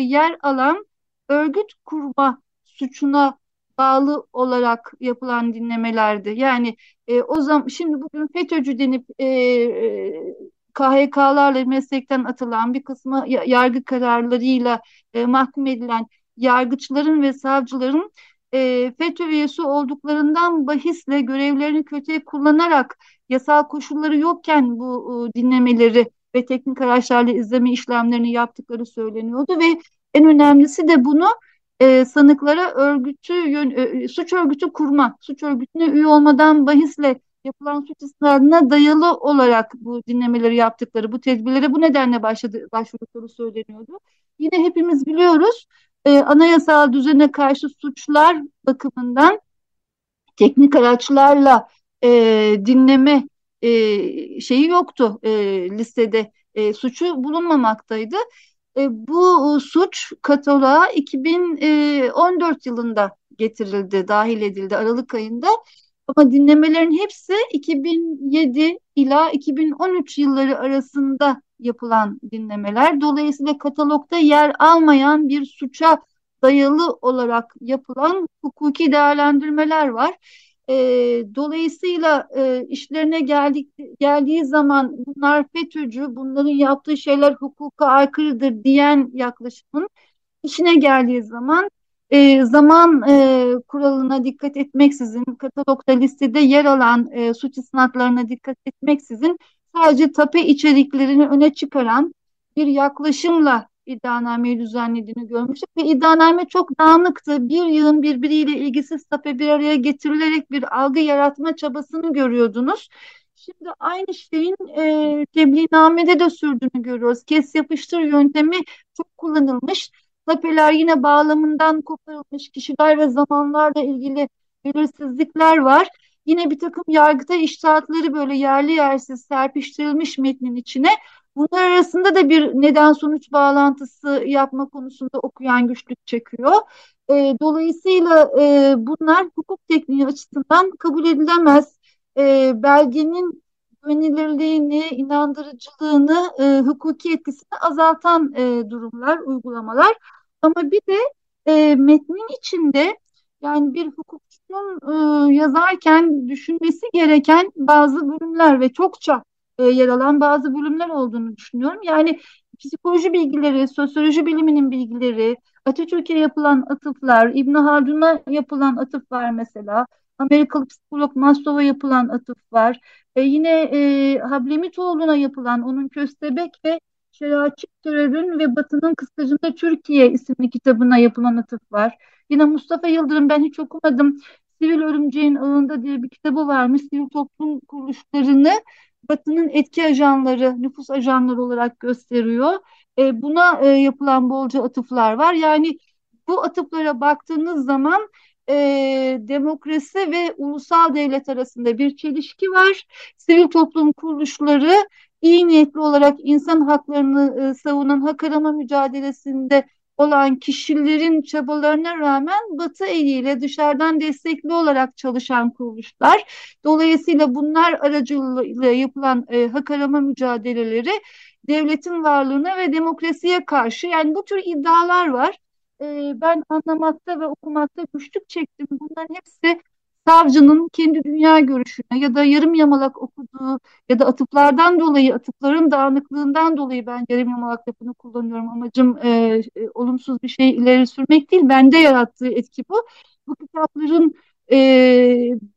yer alan örgüt kurma suçuna bağlı olarak yapılan dinlemelerdi. Yani e, o zaman şimdi bugün FETÖ'cü denip e, e, KHK'larla meslekten atılan bir kısmı yargı kararlarıyla e, mahkum edilen yargıçların ve savcıların e, FETÖ üyesi olduklarından bahisle görevlerini kötüye kullanarak yasal koşulları yokken bu e, dinlemeleri ve teknik araçlarla izleme işlemlerini yaptıkları söyleniyordu ve en önemlisi de bunu e, sanıklara örgütü yön, e, suç örgütü kurma, suç örgütüne üye olmadan bahisle yapılan suç isnadına dayalı olarak bu dinlemeleri yaptıkları, bu tedbirlere bu nedenle başladı, başvurdukları söyleniyordu. Yine hepimiz biliyoruz e, anayasal düzene karşı suçlar bakımından teknik araçlarla e, dinleme e, şeyi yoktu e, listede e, suçu bulunmamaktaydı. E, bu suç kataloğa 2014 yılında getirildi, dahil edildi Aralık ayında. Ama dinlemelerin hepsi 2007 ila 2013 yılları arasında yapılan dinlemeler. Dolayısıyla katalogda yer almayan bir suça dayalı olarak yapılan hukuki değerlendirmeler var. E, dolayısıyla e, işlerine geldik, geldiği zaman bunlar FETÖ'cü, bunların yaptığı şeyler hukuka aykırıdır diyen yaklaşımın işine geldiği zaman e, zaman e, kuralına dikkat etmeksizin, katalogda listede yer alan e, suç isnatlarına dikkat etmeksizin sadece tape içeriklerini öne çıkaran bir yaklaşımla iddianameyi düzenlediğini görmüştük ve iddianame çok dağınıktı. Bir yığın birbiriyle ilgisiz tape bir araya getirilerek bir algı yaratma çabasını görüyordunuz. Şimdi aynı şeyin e, tebliğnamede de sürdüğünü görüyoruz. Kes yapıştır yöntemi çok kullanılmış. Tapeler yine bağlamından koparılmış kişiler ve zamanlarla ilgili belirsizlikler var. Yine bir takım yargıta iştahatları böyle yerli yersiz serpiştirilmiş metnin içine. Bunlar arasında da bir neden sonuç bağlantısı yapma konusunda okuyan güçlük çekiyor. E, dolayısıyla e, bunlar hukuk tekniği açısından kabul edilemez. E, belgenin güvenilirliğini, inandırıcılığını, e, hukuki etkisini azaltan e, durumlar, uygulamalar. Ama bir de e, metnin içinde yani bir hukukçunun e, yazarken düşünmesi gereken bazı bölümler ve çokça e, yer alan bazı bölümler olduğunu düşünüyorum. Yani psikoloji bilgileri, sosyoloji biliminin bilgileri, Atatürk'e yapılan atıflar, İbn Haldun'a yapılan atıf var mesela. Amerikalı psikolog Maslow'a yapılan atıf var. E, yine e, Hablemitoğlu'na yapılan onun Köstebek ve Şeriatçı Terörün ve Batı'nın Kıskacında Türkiye isimli kitabına yapılan atıf var. Yine Mustafa Yıldırım ben hiç okumadım. Sivil Örümceğin Ağında diye bir kitabı varmış. Sivil toplum kuruluşlarını Batı'nın etki ajanları, nüfus ajanları olarak gösteriyor. E, buna e, yapılan bolca atıflar var. Yani bu atıflara baktığınız zaman e, demokrasi ve ulusal devlet arasında bir çelişki var. Sivil toplum kuruluşları iyi niyetli olarak insan haklarını e, savunan hak arama mücadelesinde olan kişilerin çabalarına rağmen Batı eliyle dışarıdan destekli olarak çalışan kuruluşlar. Dolayısıyla bunlar aracılığıyla yapılan e, hak arama mücadeleleri devletin varlığına ve demokrasiye karşı yani bu tür iddialar var. E, ben anlamakta ve okumakta güçlük çektim. Bunların hepsi savcının kendi dünya görüşüne ya da yarım yamalak okuduğu ya da atıflardan dolayı, atıfların dağınıklığından dolayı ben yarım yamalak lafını kullanıyorum. Amacım e, e, olumsuz bir şey ileri sürmek değil. Bende yarattığı etki bu. Bu kitapların e,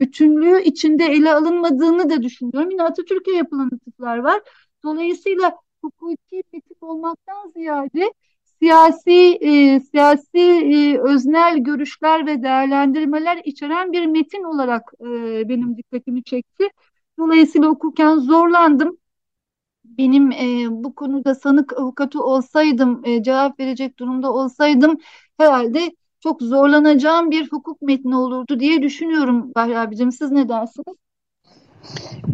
bütünlüğü içinde ele alınmadığını da düşünüyorum. Yine Atatürk'e yapılan atıflar var. Dolayısıyla hukuki metin olmaktan ziyade siyasi e, siyasi e, öznel görüşler ve değerlendirmeler içeren bir metin olarak e, benim dikkatimi çekti. Dolayısıyla okurken zorlandım. Benim e, bu konuda sanık avukatı olsaydım, e, cevap verecek durumda olsaydım herhalde çok zorlanacağım bir hukuk metni olurdu diye düşünüyorum Bahri abicim. Siz ne dersiniz?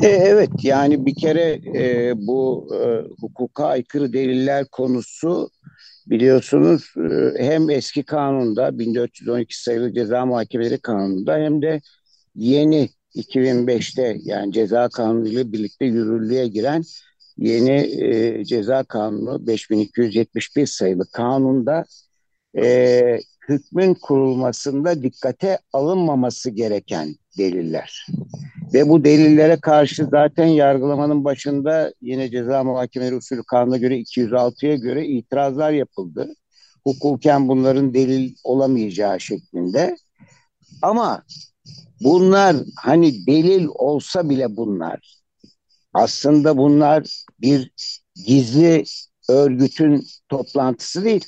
E, evet yani bir kere e, bu e, hukuka aykırı deliller konusu biliyorsunuz e, hem eski kanunda 1412 sayılı ceza muhakemeleri kanununda hem de yeni 2005'te yani ceza kanunu ile birlikte yürürlüğe giren yeni e, ceza kanunu 5271 sayılı kanunda e, hükmün kurulmasında dikkate alınmaması gereken deliller. Ve bu delillere karşı zaten yargılamanın başında yine ceza muhakemeleri usulü kanuna göre 206'ya göre itirazlar yapıldı. Hukuken bunların delil olamayacağı şeklinde. Ama bunlar hani delil olsa bile bunlar aslında bunlar bir gizli örgütün toplantısı değil.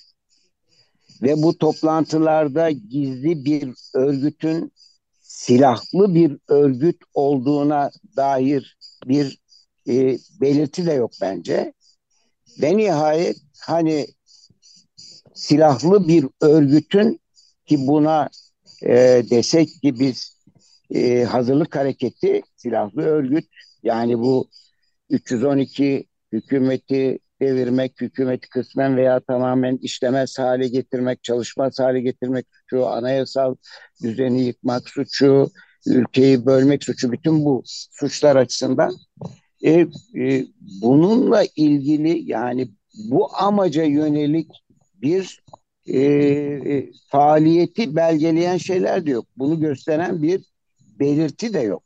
Ve bu toplantılarda gizli bir örgütün silahlı bir örgüt olduğuna dair bir e, belirti de yok bence. Ve nihayet hani silahlı bir örgütün ki buna e, desek ki biz e, hazırlık hareketi silahlı örgüt yani bu 312 hükümeti devirmek, hükümeti kısmen veya tamamen işlemez hale getirmek, çalışmaz hale getirmek suçu, anayasal düzeni yıkmak suçu, ülkeyi bölmek suçu, bütün bu suçlar açısından e, e, bununla ilgili yani bu amaca yönelik bir e, e, faaliyeti belgeleyen şeyler de yok. Bunu gösteren bir belirti de yok.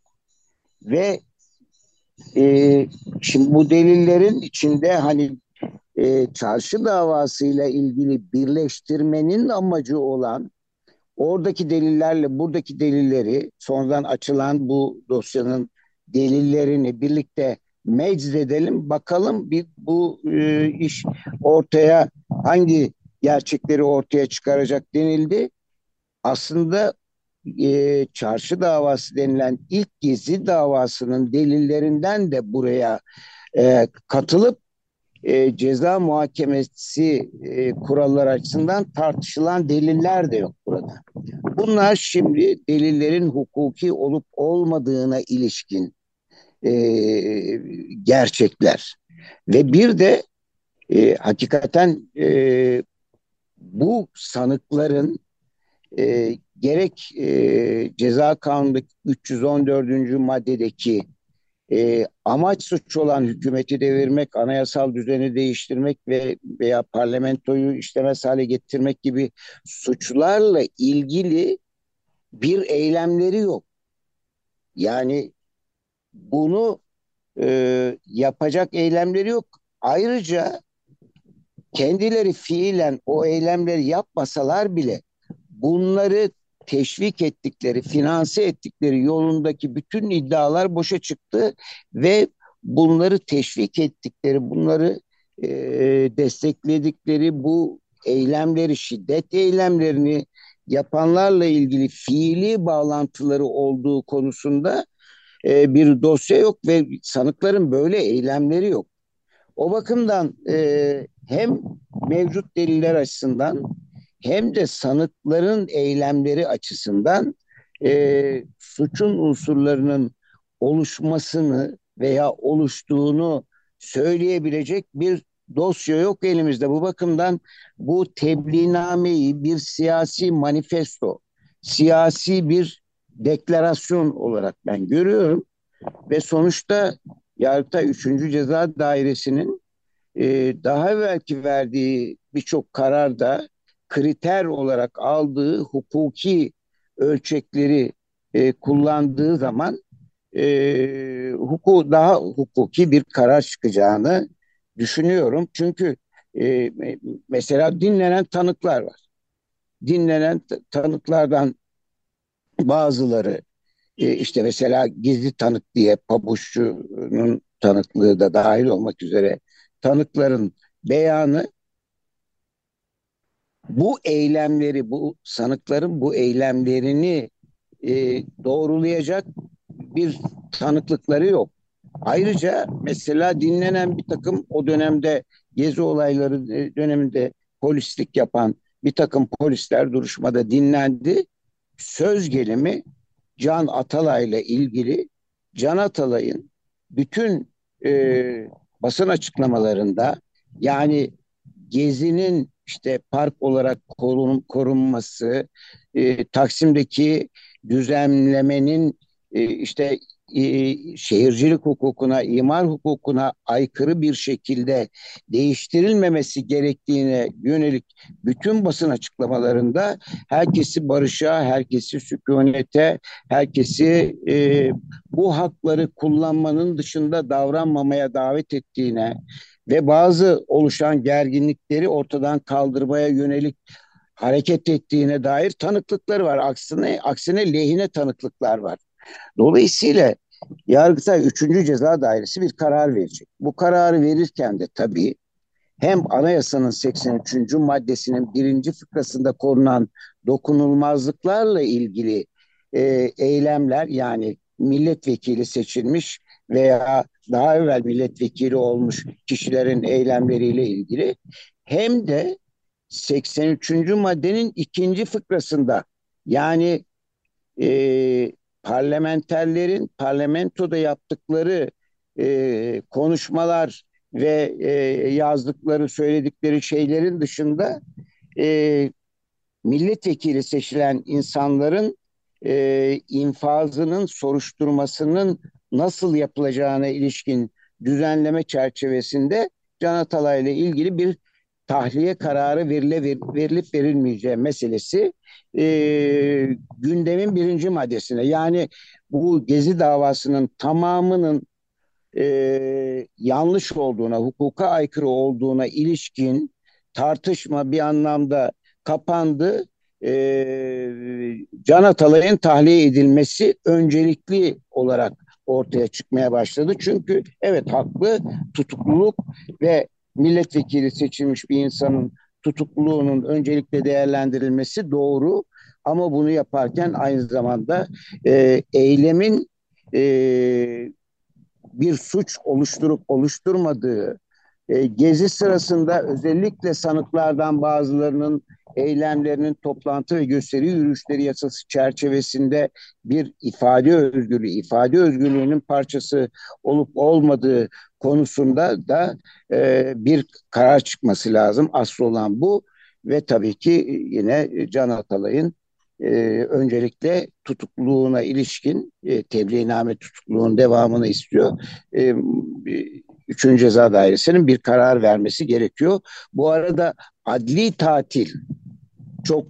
Ve e, şimdi bu delillerin içinde hani e, çarşı davasıyla ilgili birleştirmenin amacı olan oradaki delillerle buradaki delilleri sonradan açılan bu dosyanın delillerini birlikte mecz edelim bakalım bir bu e, iş ortaya hangi gerçekleri ortaya çıkaracak denildi. Aslında e, çarşı davası denilen ilk gizli davasının delillerinden de buraya e, katılıp e, ceza muhakemesi e, kuralları açısından tartışılan deliller de yok burada. Bunlar şimdi delillerin hukuki olup olmadığına ilişkin e, gerçekler. Ve bir de e, hakikaten e, bu sanıkların e, gerek e, ceza kanundaki 314. maddedeki e, amaç suç olan hükümeti devirmek, anayasal düzeni değiştirmek ve veya parlamentoyu işlemez hale getirmek gibi suçlarla ilgili bir eylemleri yok. Yani bunu e, yapacak eylemleri yok. Ayrıca kendileri fiilen o eylemleri yapmasalar bile bunları teşvik ettikleri, finanse ettikleri yolundaki bütün iddialar boşa çıktı ve bunları teşvik ettikleri, bunları e, destekledikleri bu eylemleri, şiddet eylemlerini yapanlarla ilgili fiili bağlantıları olduğu konusunda e, bir dosya yok ve sanıkların böyle eylemleri yok. O bakımdan e, hem mevcut deliller açısından hem de sanıkların eylemleri açısından e, suçun unsurlarının oluşmasını veya oluştuğunu söyleyebilecek bir dosya yok elimizde. Bu bakımdan bu tebliğnameyi bir siyasi manifesto, siyasi bir deklarasyon olarak ben görüyorum. Ve sonuçta Yargıtay 3. Ceza Dairesi'nin e, daha evvelki verdiği birçok kararda kriter olarak aldığı hukuki ölçekleri e, kullandığı zaman e, hukuku daha hukuki bir karar çıkacağını düşünüyorum. Çünkü e, mesela dinlenen tanıklar var. Dinlenen tanıklardan bazıları e, işte mesela gizli tanık diye pabuççunun tanıklığı da dahil olmak üzere tanıkların beyanı bu eylemleri, bu sanıkların bu eylemlerini e, doğrulayacak bir tanıklıkları yok. Ayrıca mesela dinlenen bir takım o dönemde gezi olayları döneminde polislik yapan bir takım polisler duruşmada dinlendi. Söz gelimi Can Atalay'la ilgili Can Atalay'ın bütün e, basın açıklamalarında yani Gezi'nin işte park olarak korun, korunması, e, Taksim'deki düzenlemenin e, işte e, şehircilik hukukuna, imar hukukuna aykırı bir şekilde değiştirilmemesi gerektiğine yönelik bütün basın açıklamalarında herkesi barışa, herkesi sükunete, herkesi e, bu hakları kullanmanın dışında davranmamaya davet ettiğine ve bazı oluşan gerginlikleri ortadan kaldırmaya yönelik hareket ettiğine dair tanıklıkları var. Aksine, aksine lehine tanıklıklar var. Dolayısıyla Yargıtay 3. Ceza Dairesi bir karar verecek. Bu kararı verirken de tabii hem anayasanın 83. maddesinin birinci fıkrasında korunan dokunulmazlıklarla ilgili e, eylemler yani milletvekili seçilmiş veya daha evvel milletvekili olmuş kişilerin eylemleriyle ilgili hem de 83. maddenin ikinci fıkrasında yani e, parlamenterlerin parlamentoda yaptıkları e, konuşmalar ve e, yazdıkları, söyledikleri şeylerin dışında e, milletvekili seçilen insanların e, infazının, soruşturmasının nasıl yapılacağına ilişkin düzenleme çerçevesinde Can Atalay ile ilgili bir tahliye kararı verile, ver, verilip verilmeyeceği meselesi e, gündemin birinci maddesine yani bu Gezi davasının tamamının e, yanlış olduğuna, hukuka aykırı olduğuna ilişkin tartışma bir anlamda kapandı. E, Can Atalay'ın tahliye edilmesi öncelikli olarak ortaya çıkmaya başladı. Çünkü evet haklı tutukluluk ve milletvekili seçilmiş bir insanın tutukluluğunun öncelikle değerlendirilmesi doğru. Ama bunu yaparken aynı zamanda e, eylemin e, bir suç oluşturup oluşturmadığı, e, gezi sırasında özellikle sanıklardan bazılarının eylemlerinin toplantı ve gösteri yürüyüşleri yasası çerçevesinde bir ifade özgürlüğü, ifade özgürlüğünün parçası olup olmadığı konusunda da e, bir karar çıkması lazım. Asıl olan bu ve tabii ki yine Can Atalay'ın e, öncelikle tutukluluğuna ilişkin e, tebliğname tutukluluğun devamını istiyor. E, Üçüncü Ceza Dairesi'nin bir karar vermesi gerekiyor. Bu arada adli tatil çok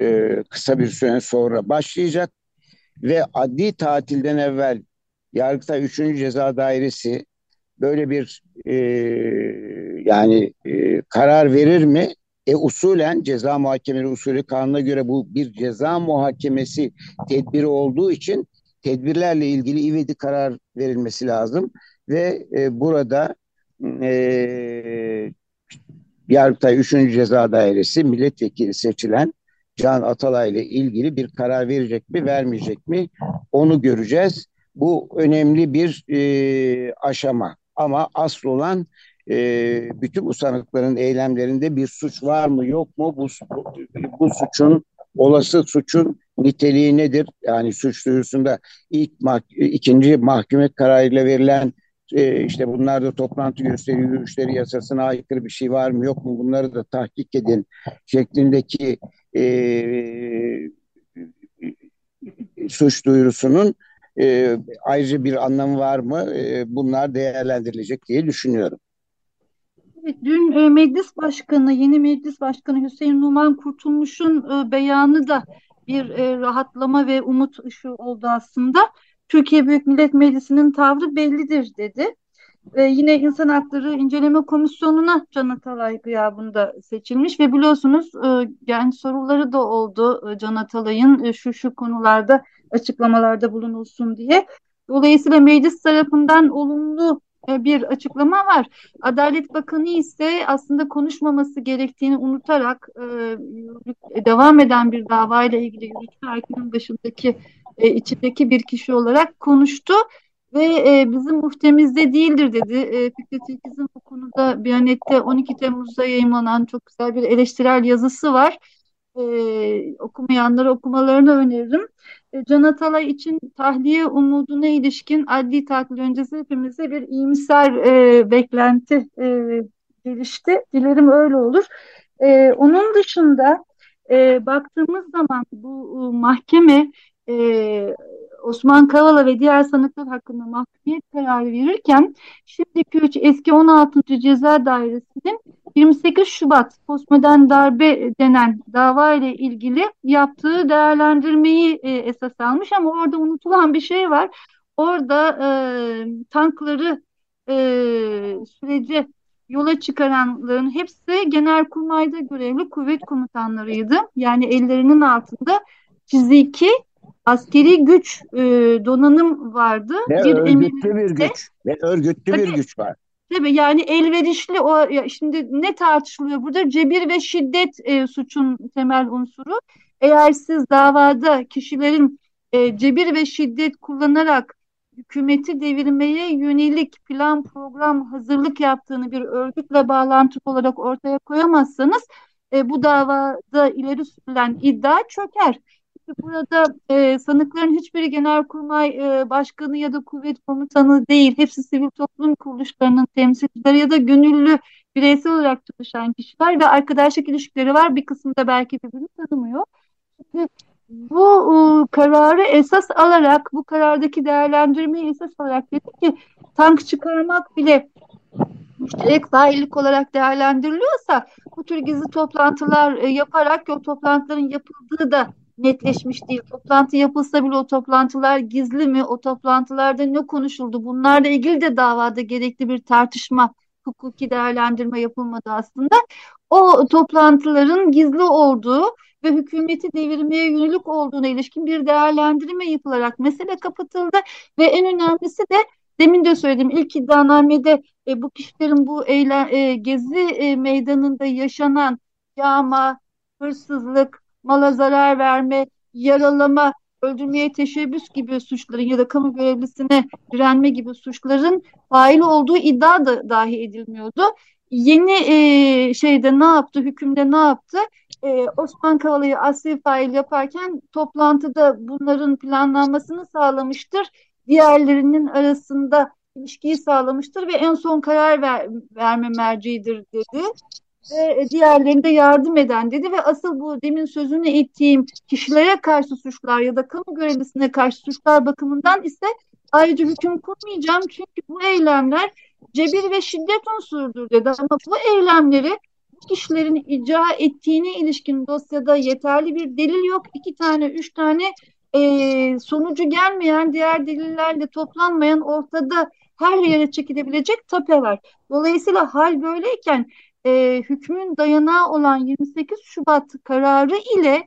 e, kısa bir süre sonra başlayacak ve adli tatilden evvel Yargıtay 3. Ceza Dairesi böyle bir e, yani e, karar verir mi? E usulen ceza muhakemeleri usulü kanuna göre bu bir ceza muhakemesi tedbiri olduğu için tedbirlerle ilgili ivedi karar verilmesi lazım ve e, burada e, Yargıtay 3. Ceza Dairesi milletvekili seçilen Can Atalay ile ilgili bir karar verecek mi vermeyecek mi onu göreceğiz. Bu önemli bir e, aşama ama asıl olan e, bütün bu sanıkların eylemlerinde bir suç var mı yok mu bu, bu suçun olası suçun niteliği nedir? Yani suç duyurusunda ilk mah ikinci mahkeme kararıyla verilen e, işte bunlar da toplantı gösteri yürüyüşleri yasasına aykırı bir şey var mı yok mu bunları da tahkik edin şeklindeki e, suç duyurusunun e, ayrıca bir anlamı var mı? E, bunlar değerlendirilecek diye düşünüyorum. Evet, dün e, Meclis Başkanı, yeni Meclis Başkanı Hüseyin Numan Kurtulmuş'un e, beyanı da bir e, rahatlama ve umut ışığı oldu aslında. Türkiye Büyük Millet Meclisi'nin tavrı bellidir dedi. E, yine İnsan Hakları İnceleme Komisyonu'na Can Atalay gıyabında seçilmiş ve biliyorsunuz e, yani soruları da oldu e, Can Atalay'ın e, şu şu konularda açıklamalarda bulunulsun diye. Dolayısıyla meclis tarafından olumlu bir açıklama var. Adalet Bakanı ise aslında konuşmaması gerektiğini unutarak e, devam eden bir davayla ilgili yürütme erkinin başındaki e, içindeki bir kişi olarak konuştu ve e, bizim muhtemizde değildir dedi. E, Fikret İlkiz'in bu konuda Biyanet'te 12 Temmuz'da yayınlanan çok güzel bir eleştirel yazısı var. E, okumayanlara okumalarını öneririm. E, Can Atalay için tahliye umuduna ilişkin adli tatil öncesi hepimize bir iyimser e, beklenti e, gelişti. Dilerim öyle olur. E, onun dışında e, baktığımız zaman bu e, mahkeme e, Osman Kavala ve diğer sanıklar hakkında mahkumiyet kararı verirken şimdiki eski 16. Ceza Dairesi'nin 28 Şubat postmodern darbe denen dava ile ilgili yaptığı değerlendirmeyi e, esas almış ama orada unutulan bir şey var. Orada e, tankları e, sürece yola çıkaranların hepsi Genelkurmay'da görevli kuvvet komutanlarıydı. Yani ellerinin altında fiziki askeri güç, e, donanım vardı. Ve bir örgütlü bir güç. Ve örgütlü Tabii, bir güç var. Tabii yani elverişli o ya şimdi ne tartışılıyor burada? Cebir ve şiddet e, suçun temel unsuru. Eğer siz davada kişilerin e, cebir ve şiddet kullanarak hükümeti devirmeye yönelik plan program hazırlık yaptığını bir örgütle bağlantılı olarak ortaya koyamazsanız e, bu davada ileri sürülen iddia çöker. Burada e, sanıkların hiçbiri genelkurmay e, başkanı ya da kuvvet komutanı değil. Hepsi sivil toplum kuruluşlarının temsilcileri ya da gönüllü bireysel olarak çalışan kişiler ve arkadaşlık ilişkileri var. Bir kısmı da belki birbirini tanımıyor. Şimdi bu e, kararı esas alarak, bu karardaki değerlendirmeyi esas alarak dedi ki tank çıkarmak bile müşterek faillik olarak değerlendiriliyorsa bu tür gizli toplantılar e, yaparak o toplantıların yapıldığı da netleşmiş değil. Toplantı yapılsa bile o toplantılar gizli mi? O toplantılarda ne konuşuldu? Bunlarla ilgili de davada gerekli bir tartışma, hukuki değerlendirme yapılmadı aslında. O toplantıların gizli olduğu ve hükümeti devirmeye yönelik olduğuna ilişkin bir değerlendirme yapılarak mesele kapatıldı ve en önemlisi de demin de söylediğim ilk iddianamede e, bu kişilerin bu eylem, e, gezi e, meydanında yaşanan yağma, hırsızlık, mala zarar verme, yaralama, öldürmeye teşebbüs gibi suçların ya da kamu görevlisine direnme gibi suçların fail olduğu iddia da dahi edilmiyordu. Yeni e, şeyde ne yaptı, hükümde ne yaptı? E, Osman Kavala'yı asli fail yaparken toplantıda bunların planlanmasını sağlamıştır. Diğerlerinin arasında ilişkiyi sağlamıştır ve en son karar ver, verme merciidir dedi ve diğerlerinde yardım eden dedi ve asıl bu demin sözünü ettiğim kişilere karşı suçlar ya da kamu görevlisine karşı suçlar bakımından ise ayrıca hüküm kurmayacağım çünkü bu eylemler cebir ve şiddet unsurudur dedi ama bu eylemleri bu kişilerin icra ettiğine ilişkin dosyada yeterli bir delil yok. iki tane, üç tane e, sonucu gelmeyen, diğer delillerle toplanmayan ortada her yere çekilebilecek tape var. Dolayısıyla hal böyleyken e, hükmün dayanağı olan 28 Şubat kararı ile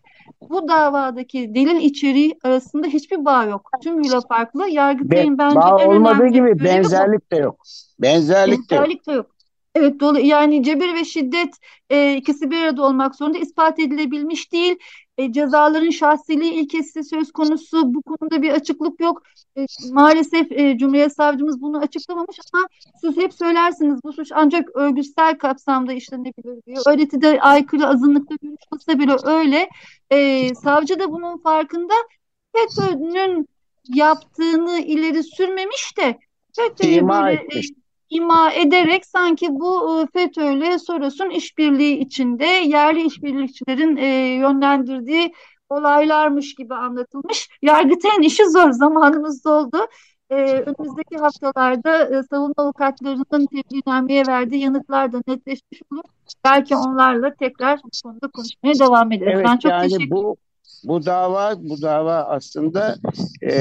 bu davadaki delil içeriği arasında hiçbir bağ yok. Tümüyle farklı. Yargıtay'ın bence bağ en olmadığı gibi benzerlik de yok. Benzerlik, benzerlik de yok. yok. Evet dolu yani cebir ve şiddet e, ikisi bir arada olmak zorunda ispat edilebilmiş değil. E, cezaların şahsiliği ilkesi söz konusu bu konuda bir açıklık yok. E, maalesef e, Cumhuriyet Savcımız bunu açıklamamış ama siz hep söylersiniz bu suç ancak örgütsel kapsamda işlenebilir diyor. Öğretide aykırı azınlıkta görüşmese bile öyle. E, savcı da bunun farkında. FETÖ'nün yaptığını ileri sürmemiş de FETÖ'yü böyle e, ima ederek sanki bu e, FETÖ ile Soros'un işbirliği içinde yerli işbirlikçilerin e, yönlendirdiği olaylarmış gibi anlatılmış. Yargıtay'ın işi zor, zamanımız doldu. Ee, önümüzdeki haftalarda e, savunma avukatlarının tebliğnameye verdiği yanıtlar da netleşmiş olur. Belki onlarla tekrar bu konuda konuşmaya devam ederiz. Evet, ben çok yani teşekkür bu bu dava bu dava aslında e,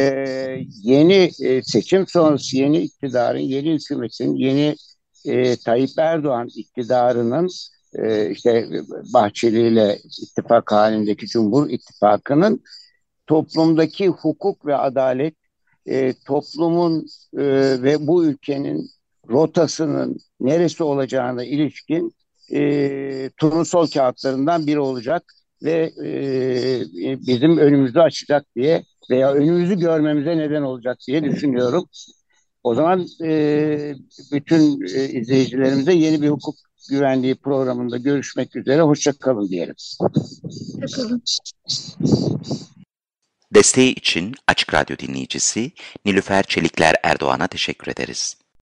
yeni e, seçim sonrası yeni iktidarın, yeni hükümetin, yeni e, Tayyip Erdoğan iktidarının e, işte Bahçeli ile ittifak halindeki Cumhur İttifakı'nın toplumdaki hukuk ve adalet, e, toplumun e, ve bu ülkenin rotasının neresi olacağına ilişkin e, turnusol kağıtlarından biri olacak ve e, bizim önümüzü açacak diye veya önümüzü görmemize neden olacak diye düşünüyorum. O zaman e, bütün e, izleyicilerimize yeni bir hukuk güvenliği programında görüşmek üzere. Hoşçakalın diyelim. Hoşçakalın. Desteği için Açık Radyo dinleyicisi Nilüfer Çelikler Erdoğan'a teşekkür ederiz.